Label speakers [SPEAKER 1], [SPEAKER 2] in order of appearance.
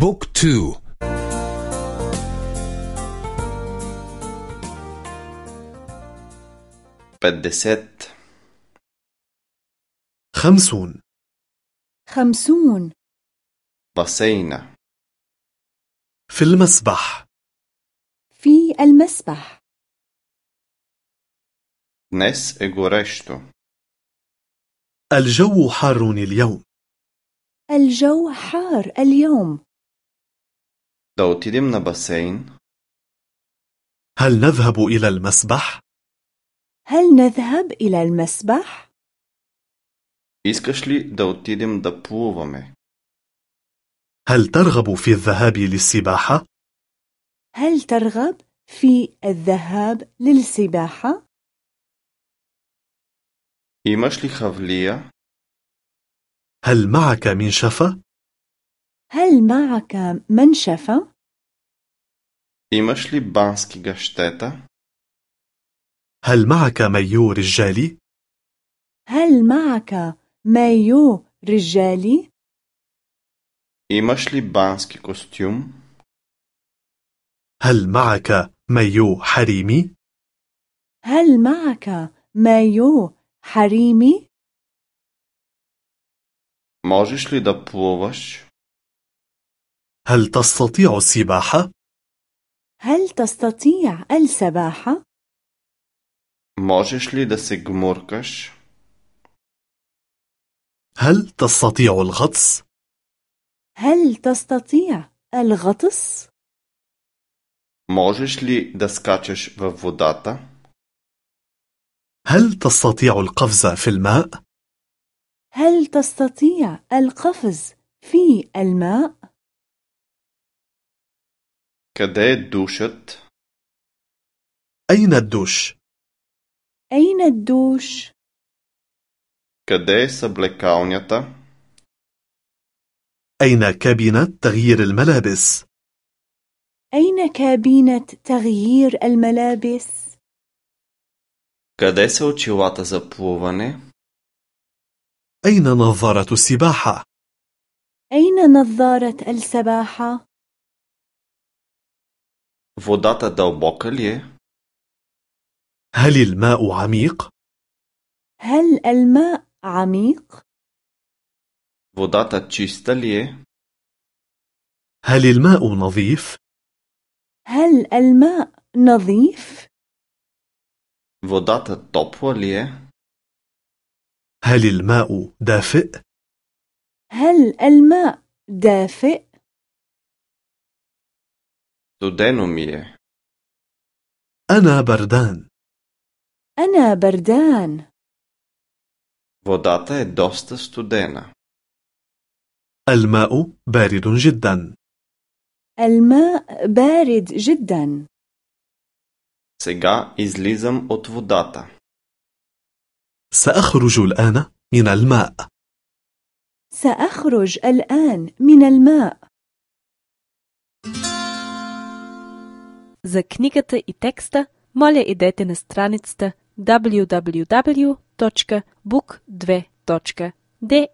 [SPEAKER 1] بوك تو.
[SPEAKER 2] بدست
[SPEAKER 3] خمسون.
[SPEAKER 4] خمسون.
[SPEAKER 2] بسينا
[SPEAKER 3] في المسبح.
[SPEAKER 4] في المسبح.
[SPEAKER 2] نس اغورشتو
[SPEAKER 3] الجو حار اليوم.
[SPEAKER 4] الجو حار اليوم.
[SPEAKER 2] Да отидем на басейн.
[SPEAKER 3] هل نذهب إلى المسبح؟
[SPEAKER 4] هل نذهب إلى المسبح؟
[SPEAKER 2] Искаш ли да отидем да плуваме?
[SPEAKER 3] هل ترغب في الذهاب للسباحة؟
[SPEAKER 4] هل ترغب في الذهاب للسباحة؟
[SPEAKER 2] Имаш ли хавлия?
[SPEAKER 3] هل معك منشفة؟
[SPEAKER 4] هل معك منشفة؟
[SPEAKER 2] Имаш ли бански гащета?
[SPEAKER 3] هل معك مايو رجالي؟
[SPEAKER 4] هل معك مايو رجالي؟
[SPEAKER 2] Имаш ли бански костюм?
[SPEAKER 3] هل معك مايو حريمي؟
[SPEAKER 4] هل معك مايو حريمي؟
[SPEAKER 2] Можеш ли да плуваш?
[SPEAKER 3] هل تستطيع السباحة؟
[SPEAKER 4] هل تستطيع السباحة؟
[SPEAKER 2] Можеш ли да се гмуркаш?
[SPEAKER 3] هل تستطيع الغطس؟
[SPEAKER 4] هل تستطيع الغطس؟
[SPEAKER 2] Можеш ли да скачаш във водата?
[SPEAKER 3] هل تستطيع القفز في الماء؟
[SPEAKER 4] هل تستطيع القفز في الماء؟
[SPEAKER 2] كداية دوشت؟
[SPEAKER 3] أين الدوش؟
[SPEAKER 4] أين الدوش؟
[SPEAKER 2] كداية سبلكاونيتا؟
[SPEAKER 3] أين كابينة تغيير الملابس؟
[SPEAKER 4] أين كابينة تغيير الملابس؟
[SPEAKER 2] كداية سوچيواتا زبلوفاني؟
[SPEAKER 3] أين نظارة السباحة؟
[SPEAKER 4] أين نظارة السباحة؟
[SPEAKER 2] Водата дълбока ли е?
[SPEAKER 3] هل الماء عميق؟
[SPEAKER 4] هل الماء عميق؟
[SPEAKER 2] Водата чиста ли е?
[SPEAKER 3] هل الماء نظيف؟
[SPEAKER 4] هل الماء نظيف؟
[SPEAKER 2] Водата топла ли е?
[SPEAKER 3] هل الماء دافئ؟
[SPEAKER 4] هل الماء دافئ؟
[SPEAKER 2] Студено ми е.
[SPEAKER 3] أنا بردان
[SPEAKER 4] أنا بردان
[SPEAKER 2] Водата е доста студена.
[SPEAKER 3] الماء بارد جدا
[SPEAKER 4] الماء بارد جدا
[SPEAKER 2] Сега излизам от водата.
[SPEAKER 3] سأخرج الآن من الماء
[SPEAKER 4] سأخرج الآن من الماء
[SPEAKER 5] За книгата и текста, моля идете на страницата www.book2.de